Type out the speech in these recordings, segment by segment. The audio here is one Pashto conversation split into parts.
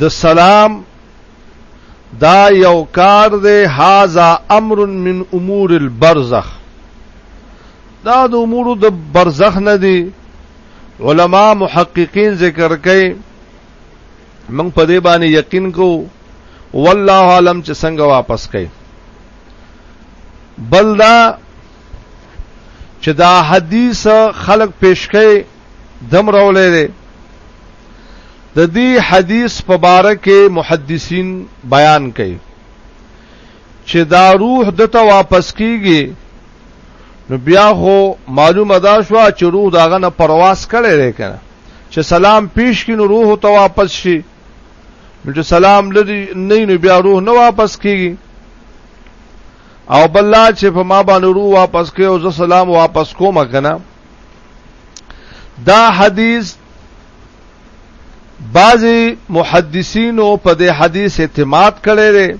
د سلام دا یو کار دی هاذا امر من امور البرزخ دا د امور د برزخ نه دی علما محققین ذکر کوي موږ په دې باندې یقین کو والله عالم چې څنګه واپس کوي بل دا چې دا حدیث خلق پیش کوي دم راولې دي د دې حدیث په باره کې محدثین بیان کوي چې دا روح دته واپس کیږي نو بیا خو معلومه دا شو چې روح داغه نه پرواز کړي لري کنه چې سلام پیش کینو روح ته واپس شي نو چې سلام لري نه نو بیا روح نه واپس کیږي او بل چې په ما باندې روح واپس کوي او زه سلام واپس کوم کنه دا حدیث بعضی محدثینو په دې حدیث اعتماد کړي دي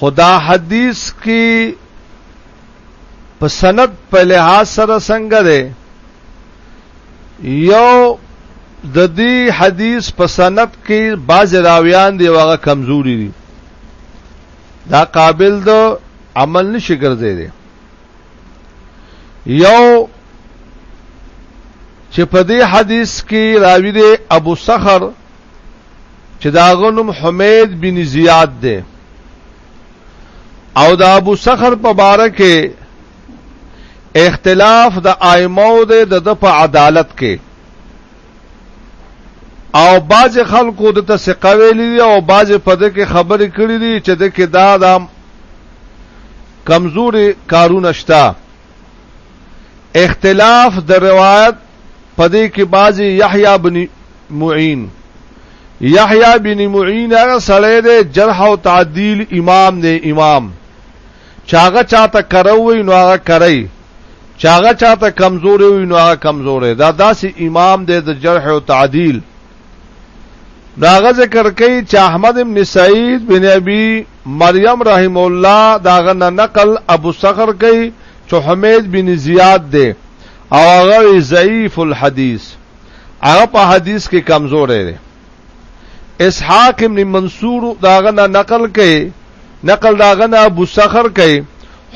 خدا حدیث کی په سند په لحاظ سره څنګه ده یو د دې حدیث په سند کې بعض راویان دی واغه کمزوري دي دا قابل د عمل نشي ګرځي دي یو چې په دې حدیث کې راوی دی ابو صخر چې دا غنم حمید بن زیاد دی او دا ابو صخر په باره کې اختلاف د ائمو دی د په عدالت کې او باز خلکو د ته ثقه ویلي او باز په دې کې خبرې کړې دي چې د کې دا د کمزوري کارونه شته. اختلاف د روایت په دې کې بعضی یحیی بن معین یحیی بن معین هغه سړی دی جرح او تعدیل امام دی امام چاغه چاته کروي نو هغه کوي چاغه چاته کمزوري وي نو هغه کمزوري دا داسې امام دی د جرح او تعدیل داغه ذکر کوي چې احمد بن سعید بن ابي مریم رحمه الله د هغه نه نقل ابو صخر کوي چې حمید بن زیاد دی او هغه ضعیف الحدیث هغه په حدیث کې کمزور دی اسحاق ابن منصور داغه نه نقل کړي نقل داغه نه ابو صخر کړي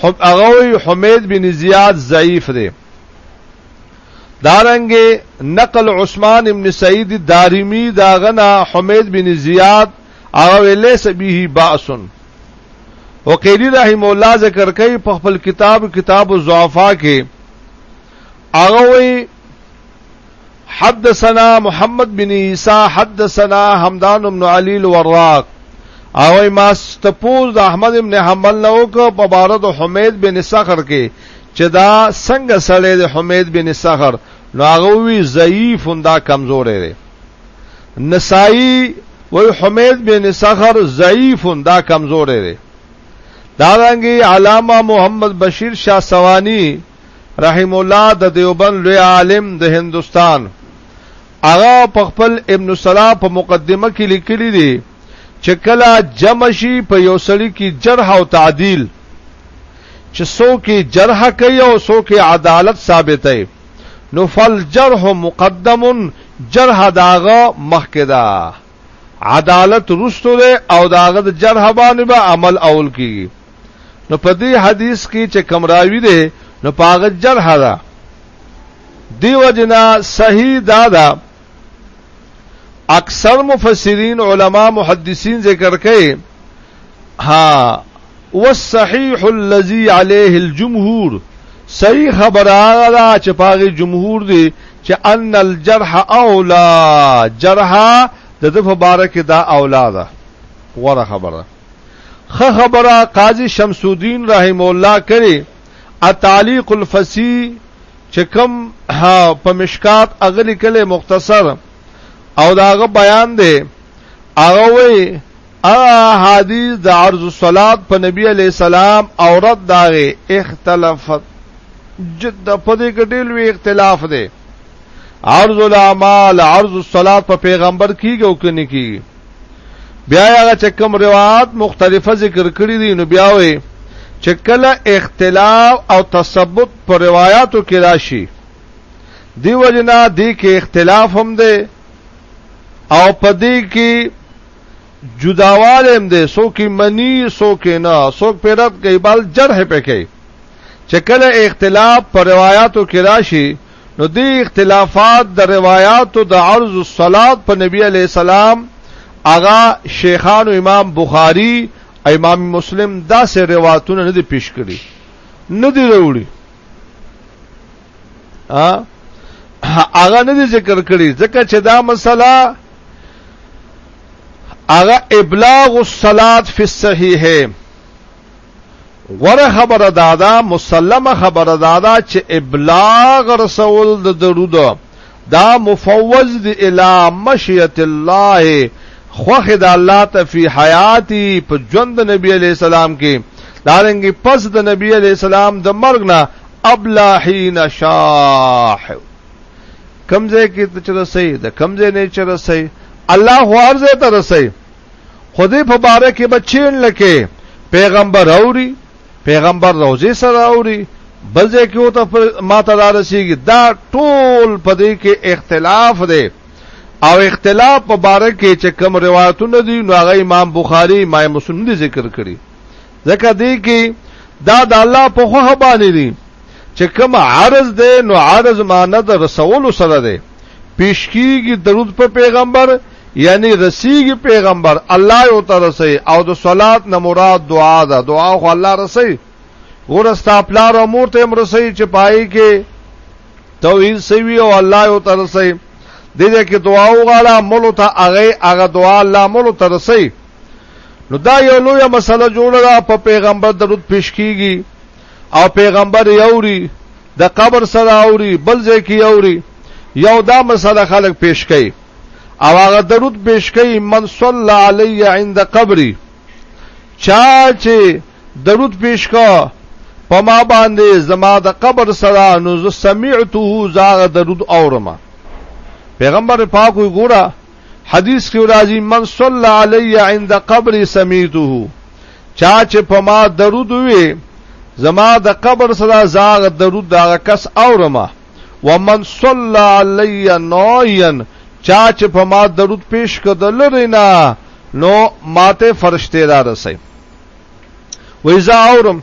هغه حمید بن زیاد ضعیف دی دارنګ نقل عثمان ابن سعید دارمی داغه نه حمید بن زیاد هغه لیس به باس او قیدی رحم الله ذکر کوي په خپل کتاب کتاب الضعفاء کې هغه وی حدثنا محمد بن عیسی حدثنا حمدان بن علی الوراق او ما ستپوز د احمد ابن حنبل نو کو په بار د حمید بن صخر کې چې دا څنګه سړی د حمید بن صخر نو هغه وی ضعیف دا کمزور دی نسائی وی حمید بن سخر ضعیف دا کمزور دی دارنګي علامه محمد بشیر شاه سوانی رحم الله د دیوبند لوی عالم د هندستان هغه په خپل ابن سلا په مقدمه کې لیکلی دی چې کله جمع شي په یو سړي کې جرح او تعدیل چې څوک جرح کوي او څوک عدالت ثابتوي نو فالجرح مقدم جرح داغه مخکې ده عدالت رستو ده او داغه د جرح باندې به عمل اول کیږي نو په دې حدیث کې چې کم راوی ده نو پاغه جرح ده دیو جنا صحیح دا ده اکثر مفسرین علما محدثین ذکر کوي ها والصحيح الذي عليه الجمهور صحیح خبره هغه ده چې پاغي جمهور دي چې ان الجرح اولا جرح د د مبارک دا اولا ده غوره خبره خ خبره قاضي شمس الدين رحم الله کړي التعليق الفصي چې کوم په مشکات اغلی کله مختصر او داغه بیان دی هغه وی اغا حدیث د عرض الصلاة په نبی علیہ السلام او رد داغه اختلافت جد په دې کې ډېر لوی اختلاف دی عرض الاعمال عرض الصلاة په پیغمبر کیږي او کني کیږي بیا هغه چې کوم روایت مختلفه ذکر کړی دي نو بیا وي چې کله اختلاف او تثبت پر روایتو کې راشي دی وجنا دی کې اختلاف هم دی او پدې کې جداواله هم دی سو کې منی سو کې نه سو په رد کې بل جرح په کې چې کله اختلاف پر روایتو کې راشي نو دی اختلافات د روایتو د عرض الصلات په نبی علی السلام اغا شیخان و امام بخاری امام مسلم دا سه روایتونه نه دي پیش کړی نه دي وروړي هغه نه دي ذکر کړي ځکه چې دا مسله هغه ابلاغ الصلات فی الصحیح غره خبره دادا مسلمه خبره دادا چې ابلاغ رسول د درود دا مفوض دی الی مشیت الله خوخ د الله ته فی حیاتی په ژوند نبی علی السلام کې دارنګي پس د نبی علی السلام د مرګ نه ابلاحین شاح کمزه کې ته چرسي د کمزه نه چرسي الله هو ارزه ته رسي خودي په باره کې بچین لکه پیغمبر اوري پیغمبر روزي سره اوري بلځه کې او ته ما ته را رسیږي دا ټول په دې کې اختلاف دی او اختلاف په باره کې چې کوم روایتونه دي نو هغه امام بخاری امام مسلم دي ذکر کړی ځکه دی کې دا د الله په خوخه باندې دي چې کوم عرض ده نو عرض معنی د رسول سره ده پیش کیږي درود په پیغمبر یعنی رسیږي پیغمبر الله یو ته رسي او د صلات نه مراد دعا ده دعا خو الله رسي ورستا پلار او مور ته مرسي چې پای کې توحید سوي او الله یو ته رسي دې کې دعا وغواړه مولو ته هغه هغه دعا الله مولو ته رسي نو دا یو لوی مسله جوړه ده په پیغمبر درود پیش کیږي او پیغمبر یوري د قبر سره اوري بل ځای کې اوري یو دا مسله خلک پیش کوي او هغه درود پیش کوي من صلی علی عند قبري چا چې درود پیش کا په ما باندې زما د قبر سره نو سمعته زاغ درود اورما پیغمبر پاک وګوره حدیث کې راځي من صلی علی عند قبر سمیته چا چې په ما درود وي زما د قبر سره زاغ درود دا کس اورما ومن صلی علی نویا چا چې په ما درود پیش کده لری نه نو ماته فرشته را رسي ویزا اورم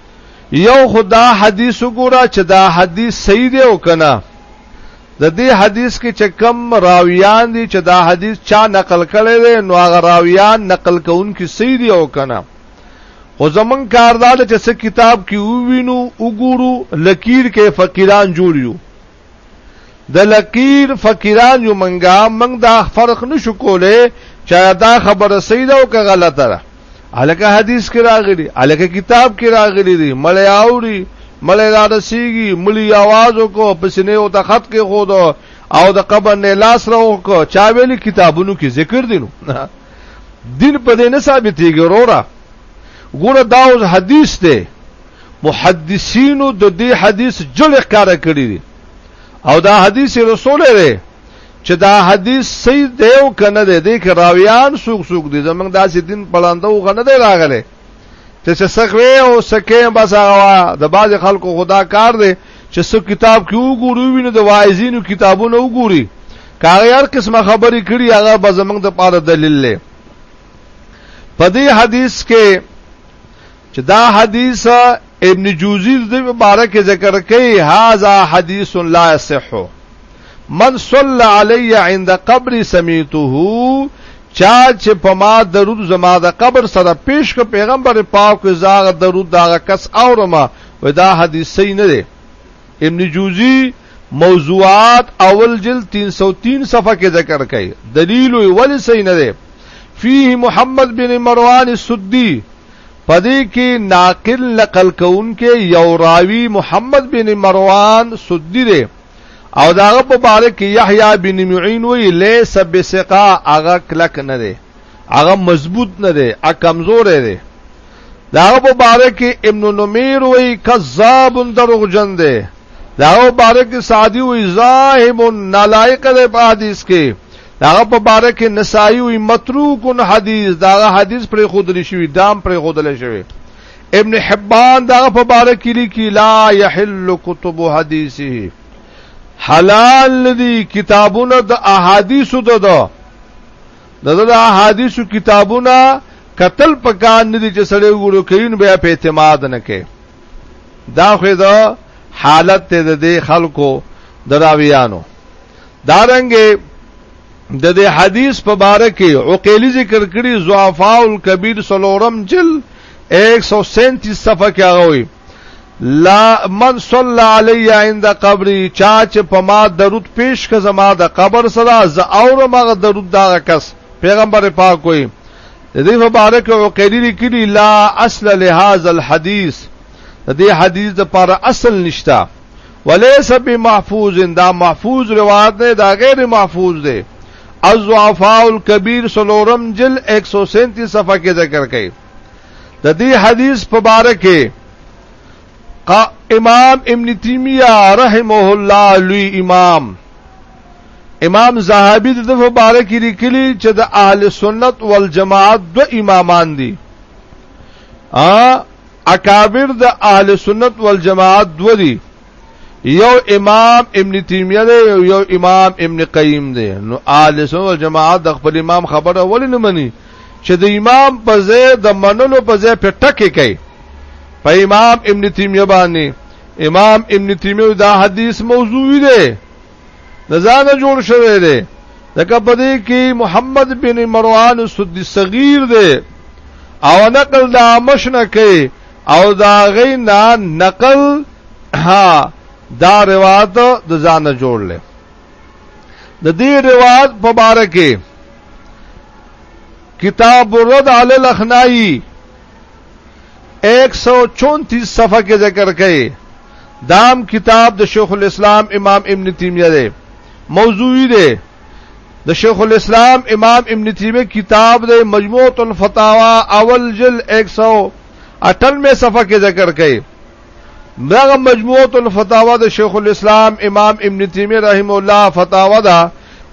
یو خدا حدیث وګوره چې دا حدیث صحیح دی او کنه د دې حدیث کې چې کم راویان دي چې دا حدیث چا نقل کړي دي نو هغه راویان نقل کوونکي صحیح دي او کنه خو زمون کاردار چې څه کتاب کې ووینو وګورو لکیر کې فقیران جوړ یو د لکیر فقیران یو منګه منګ دا فرق نشو کوله چې دا خبره صحیح ده او که غلطه ده الکه حدیث کې راغلي الکه کتاب کې راغلي دي مړی اوري مړی را رسیږي مړی आवाज وکړو پسنه او ته خط کې خود او د قبر نه لاس راو کو چا ویلي کتابونو کې ذکر دي نو دین په دې نه ثابتېږي وروره ګوره دا اوس حدیث دی محدثینو د دې حدیث جوړ ښکارا کړی دی او دا حدیث رسول دی چې دا حدیث صحیح دی او کنه دی د راویان سوق سوق دي زمنګ داسې دین پلاندو غنه دی راغله چې څه سخوي او سکه بس هغه د باز خلکو خدا کار دی چې څو کتاب کې وګورو ویني د واعظینو کتابونه وګوري کاغیار قسمه خبرې کړي هغه به زمنګ د پاره دلیل لري په دې حدیث کې چې دا حدیث ابن جوزی د مبارک ذکر کوي هاذا حدیث لا صح من صلى علی عند قبر سمیته چا چې په ما درود زما د قبر سره پیش کو پیغمبر پاک زاغ درود دا کس اورما ودا حدیث صحیح نه دی ابن جوزی موضوعات اول جلد 303 صفحه کې ذکر کړي دلیل وی ولی صحیح نه دی فيه محمد بن مروان السدی پدې کې ناقل نقل کونکي یو راوی محمد بن مروان سدی دی او داغه په باره کې یحیی بن معین وی لیس بسقا اغه کلک نه دی هغه مضبوط نه دی ا کمزور دی دا په باره کې ابن نمیر وی کذاب دروغجن دی دا په باره کې سعدی وی زاهم نالایق دی په حدیث کې دا په باره کې نسائی وی متروک حدیث دا حدیث پر خود لري شوی دام پر خود لري شوی ابن حبان دا په باره کې لیکي لا يحل کتب حدیثه حلال دي کتابونه د احادیثو ده دغه د احادیثو کتابونه قتل پکان نه دي چې سړی وګورو کین بیا په اعتماد نه کوي دا خو دا حالت ته د خلکو دراویانو دارنګه د دې حدیث په باره کې عقیلی ذکر کړي ضعفاء الکبیر سلورم جل 137 صفحه کې هغه وي لا من صلی علی عند قبری چا چې په ما درود پیش ک زما د قبر سره ز اور مغه درود دا کس پیغمبر پاک کوئی د دې مبارک او قیدی لیکلی لا اصل لهذا الحديث د دې حدیث لپاره اصل نشتا وليس بمحفوظ دا محفوظ روایت نه دا غیر محفوظ دی الضعفاء الكبير سلورم جل 137 صفحه کې ذکر کړي د دې حدیث په باره کې امام ابن تیمیه رحمه الله لوی امام امام زاهبی د دغه باره کې لیکلی چې د اهل سنت والجماعت دو امامان دي ا اکابر د اهل سنت والجماعت دو دي یو امام ابن تیمیه دی یو یو امام ابن قیم دی نو اهل سنت والجماعت د خپل امام خبره ولې نه مني چې د امام په ځای د منلو په ځای په ټکه کوي په امام ابن تیمیه باندې امام ابن تیمیه دا حدیث موضوعی دی د ځانه جوړ شوی دی ځکه په دې کې محمد بن مروان سدی صغیر دی او نقل د مشنه کوي او دا غینا نقل ها دا روایت د ځانه جوړ لې د دې روایت په باره کې کتاب الرد علی الاخنائی 134 صفحه کې ذکر کړي دام کتاب د شیخ الاسلام امام ابن تیمیه دی موضوعی دی د شیخ الاسلام امام ابن تیمیه کتاب دی مجموعه الفتاوا اول جل 198 صفحه کې ذکر کړي دغه مجموعه الفتاوا د شیخ الاسلام امام ابن تیمیه رحم الله فتاوا دا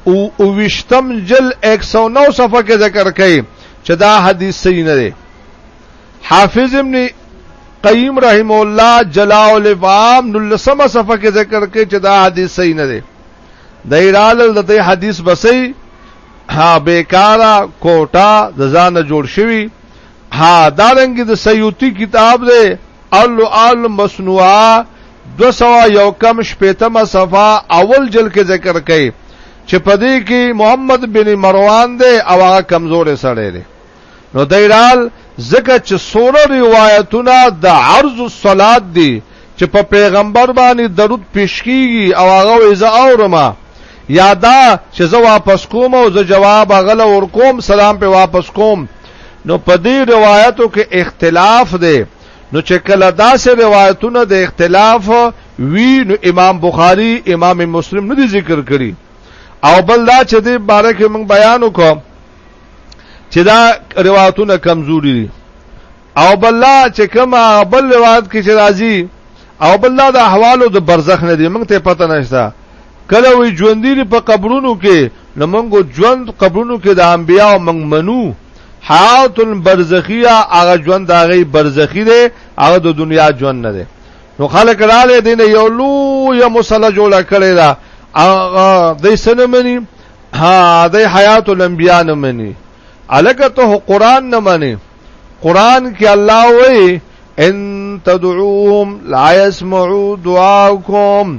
او وشتم جل 109 صفحه کې ذکر کړي چې دا حدیث صحیح نه دی حافظ ابن قیم رحم الله جلاء الافام نلسمه صفحه کې ذکر کوي چې دا حدیث صحیح نه دی د ایرال د دې حدیث بسې ها بیکارا کوټا د ځان جوړ شوی ها دارنګ د سیوتی کتاب دی الو آل مصنوعه دو سوا یو کم شپیتم صفا اول جل کې ذکر کړي چې په دې کې محمد بن مروان دی او هغه کمزور سره دی نو دیرال ځکه چې سوره روایتونه د عرض الصلات دي چې په پیغمبر باندې درود پیش کیږي او هغه ایزه اورما یادا چې زه واپس کوم او زه جواب غل ور کوم سلام په واپس کوم نو په دې روایتو کې اختلاف دی نو چې کله داسې روایتونه د اختلاف وی نو امام بخاری امام مسلم نه دي ذکر کړي او بل دا چې دې باره کې موږ بیان وکړو چې دا روایتونه کمزوري دي او بل لا چې کوم بل روایت کې چې راځي او بل لا د احوالو د برزخ نه دي موږ ته پته نشته کله وی ژوندی دی په قبرونو کې نو موږ ژوند قبرونو کې د انبیا او موږ منو حیات البرزخیه هغه ژوند هغه برزخی دی هغه د دنیا ژوند نه دی نو خلک رااله دین یو لوی مسله جوړه کړی دا هغه د سنمنی ها د حیات الانبیا نه منی الکه ته قران نه منی قران کې الله وایي ان تدعوهم لا يسمعوا دعاءكم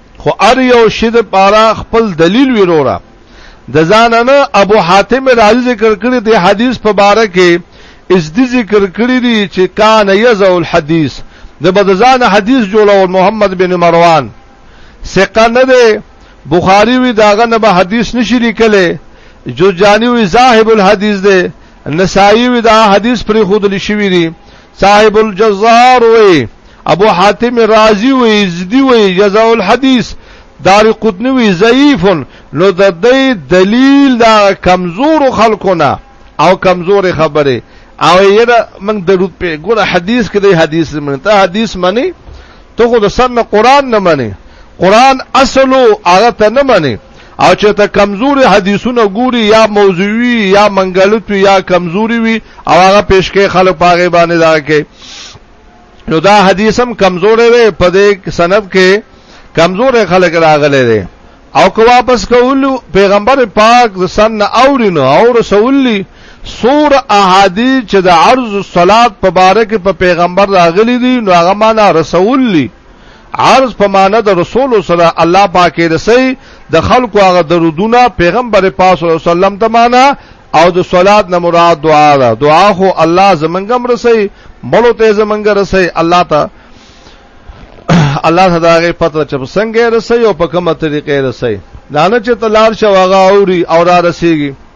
خو ار یو شی د پاره خپل دلیل وروره د ځان نه ابو حاتم راضی ذکر کړی دی حدیث په باره کې اس دې ذکر کړی دی چې کان یزع الحدیث د بدزان حدیث جوړول محمد بن مروان ثقه نه دی بخاری وی داغه نه به حدیث نشی لیکلی جو جانی وی صاحب الحدیث دی نسائی وی دا حدیث پر خودل شوی دی صاحب الجزار وی ابو حاتم رازی وی زدی وی جزاء الحدیث دار قطنی وی ضعیف نو د دې دلیل دا کمزور خلقونه او کمزور خبره او یره موږ درود په ګوره حدیث کې د حدیث منه ته حدیث منی ته خو د سن قران نه منی قران اصلو هغه ته نه منی او چې ته کمزوري حدیثونه ګوري یا موضوعي یا منګلت یا کمزوري وي او هغه پیش کې خلک پاغه باندې دا کې نو دا حدیث هم کمزورې وي په دې سند کې کمزورې خلک راغلي دي او که واپس کولو پیغمبر پاک د سن اورینو او رسولي سور احادیث چې د عرض الصلات په باره کې په پیغمبر راغلي دي نو هغه معنا رسولي عرض په معنی د رسول سره الله پاک رسي د خلکو هغه درودونه پیغمبر پاک صلی الله علیه وسلم ته معنا او د صلات نه مراد دعا ده دعا خو الله زمنګم رسي مړو ته زمنګ رسي الله ته الله ته داغه پته چې څنګه رسي او په کومه طریقې رسي دانه چې تلار شواغه اوري او را رسیږي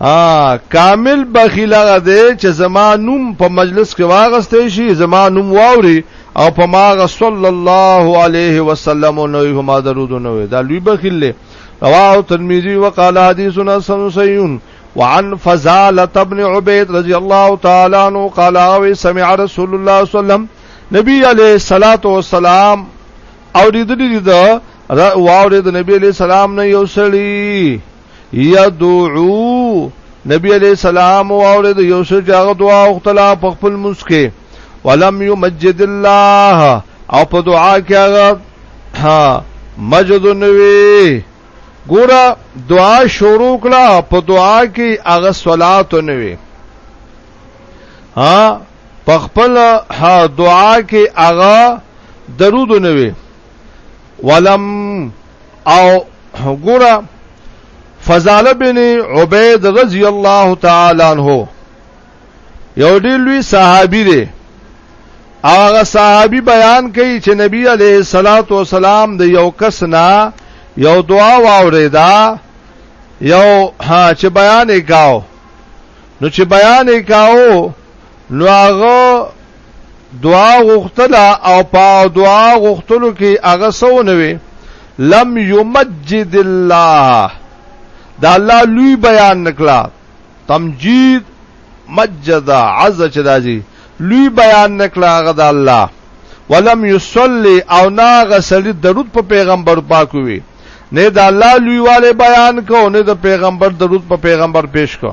ا کامل بخیل هغه دی چې زما نوم په مجلس کې واغستې شي زما نوم واوري او په ماغه صلی الله علیه وسلم نو هم درود نو دا لوی بخیل له رواه ترمذی وقال حدیث حسن صحیح وعن فزالة ابن عبيد رضي الله تعالى عنه قال او سمع رسول الله صلى الله عليه وسلم نبی علیہ الصلات والسلام اوریدلی دی دا واورید نبی علیہ السلام نه یو سړی یدعو نبی علیہ السلام واورید یو سو جاغ دعا او اختلا په خپل مسکه ولم یمجد الله او په دعا کې هغه ها مجد نوی ګورا دعا شروع کړه په دعا کې هغه صلات نوی ها په خپل ها دعا کې هغه درود نوی ولم او ګورا فضاله بن عبید رضی الله تعالی عنہ یو ډیر لوی صحابي دی هغه صحابي بیان کوي چې نبی علیه الصلاۃ والسلام د یو کس نه یو دعا واوریدا یو ها چې بیان یې کاو نو چې بیان یې کاو نو هغه دعا غختله او په دعا غختلو کې هغه سونه وي لم یمجد الله دا الله لوی بیان نکلا تمجید مجد عز چې داجی لوی بیان نکلا هغه د الله ولم یصلی او ناغه سړي درود په پیغمبر پاک وي نه د الله لوی والے بیان کو نه د پیغمبر درود په پیغمبر پیش کو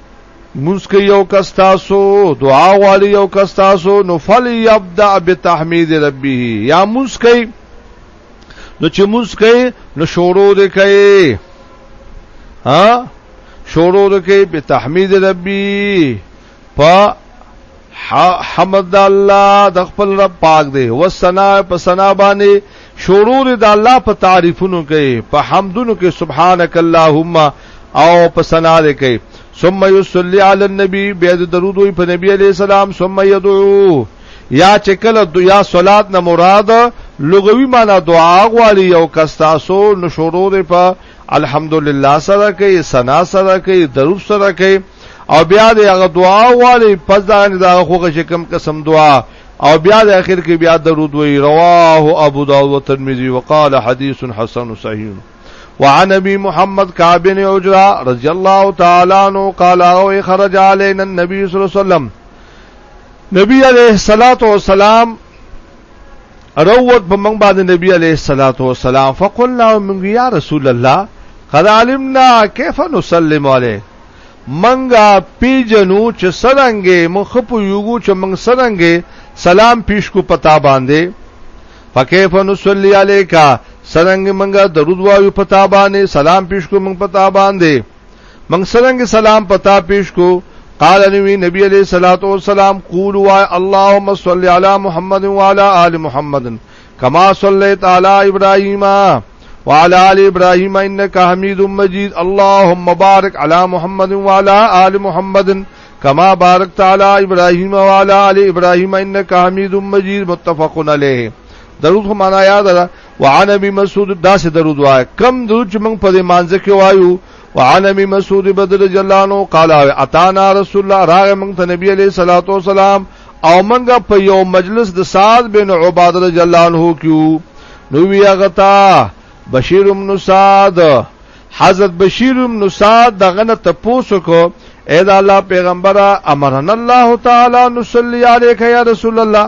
مونږ کې یو کس تاسو دعا غواړي یو کس تاسو نو فل یبدا بتحمید ربه یا مونږ کې نو چې مونږ کې نو شورو دې کوي ها شورو دې کوي بتحمید ربي په حمد الله د خپل رب پاک دی و سنا په سنا باندې شروع د الله په تعریفونو کې په حمدونو کې سبحانك اللهم او په سنا دې کې ثم يصلي على النبي بیا د درود وي په نبی عليه السلام ثم يدعو یا چکل یا صلات نه مراد لغوي معنی دعا غواړي او کستاسو نشورو په الحمدلله سره کوي سنا سره کوي درود سره کوي او بیا د هغه دعا والی پس دا نه دا خوغه چې کم قسم دعا او بیا د اخر کې بیا درود وی رواه ابو داود و ترمذی وقال حدیث حسن صحیح وعن ابي محمد كعب بن عجرا رضي الله تعالى عنه قال او خرج علينا النبي صلى الله عليه وسلم نبی علیہ الصلات والسلام روت په موږ باندې نبی علیہ الصلات والسلام فقلنا من یا رسول الله قد علمنا كيف نسلم عليه منګه پیجنو چې سرنګې مخ په یوګو چې منګ سرنګې سلام پیش کو پتا باندې فکیف نصلی علیکا سرنګ منګه درود وایو پتا باندې سلام پیش کو منګ پتا باندې منګ سرنګ سلام پتا پیش کو قال نبی نبی علیہ الصلوۃ والسلام قولوا اللهم صل علی محمد وعلى ال محمد کما صلیت علی ابراهیم وعلى آل إبراهيم إنك حميد مجيد اللهم بارك على محمد وعلى آل محمد كما باركت على إبراهيم وعلى آل إبراهيم إنك حميد مجيد متفق عليه درود خو معنا یاد ده وعن ابي مسعود داسې درود وای کم درود چې موږ په دې مانځ کې وایو وعن ابي مسعود بدر جلانو قال اتانا رسول الله راغ موږ ته نبی عليه الصلاه والسلام او منګه په یو مجلس د سعد بن عباده رضی الله عنه کیو نو وی غتا بشیر بن سعد حضرت بشیر بن سعد دغه نه تپوسو کو اے دا الله پیغمبره امرنا الله تعالی نصلی علیک یا رسول الله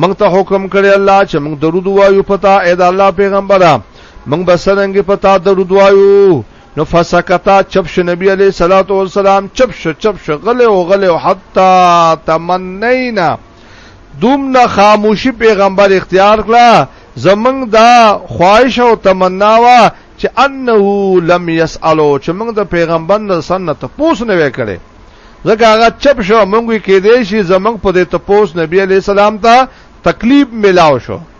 موږ ته حکم کړی الله چې موږ درود وایو پتا اے دا الله پیغمبره موږ بسرنګ پتا درود وایو نو فسکتا چپ شو نبی علیہ الصلوۃ والسلام چپ شو چپ شو غله او غله او حتا تمنینا دومره خاموشي پیغمبر اختیار کړه زمنګ دا خواهش او تمنا وا چې انه لم يسالو چې موږ د پیغمبر نه سنت پوس نه وکړي ځکه هغه چپ شو موږ کې دې شي زمنګ په دې ته پوس نبی علیہ السلام ته تکلیف ملاو شو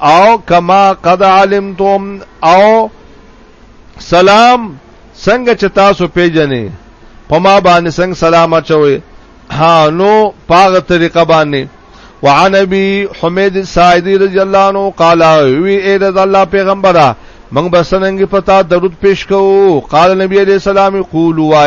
او کما قد علمتم او سلام څنګه چې تاسو پیژنې په ما باندې څنګه سلام اچوي ها نو پاغه طریقه باندې وعن ابي حميد الساعدي رضي الله عنه قال وي اي رضي الله پیغمبره من بسننګ پتا درود پیش کو قال نبی عليه السلام قولوا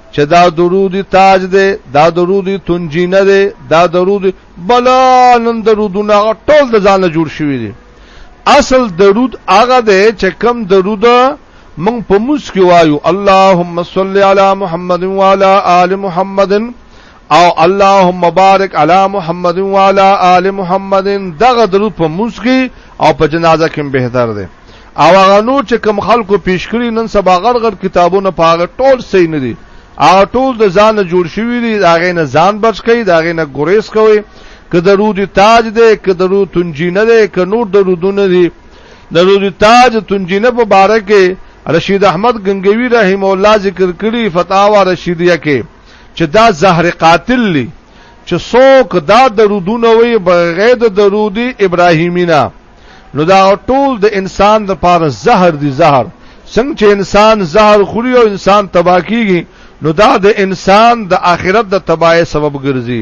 چې دا درود تاج دی دا درود تنجینه دی دا درود بلا نن درودونه ټول د ځانه جوړ شوی دی اصل درود هغه دی چې کم درود من په موس کې وایو اللهم صل علی محمد وعلى آل محمد او اللهم بارک علی محمد و علی آل محمد دغه درود په موسکی او په جنازه کې بهتر دی او هغه نو چې کم خلکو پیش کړی نن سبا غړ غړ کتابونه په هغه ټول صحیح نه دي هغه ټول د ځان جوړ شوی دي هغه نه ځان بچ کړي هغه نه ګریس کوي که درود تاج دی که درود تنجی نه دی که نور درودونه دي درود تاج تنجی نه په باره کې رشید احمد گنگوی رحم الله ذکر کړی فتاوا رشیدیه کې چې دا زهر قاتل لی چې څوک دا درودونه وي بغیر د درودي ابراهیمینا نو دا ټول د انسان د پاره زهر دی زهر څنګه چې انسان زهر خوري او انسان تبا کیږي نو دا د انسان د آخرت د تباہی سبب ګرځي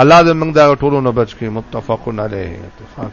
الله دې موږ دا ټولو نه بچ کړي متفقون علیه اتفاق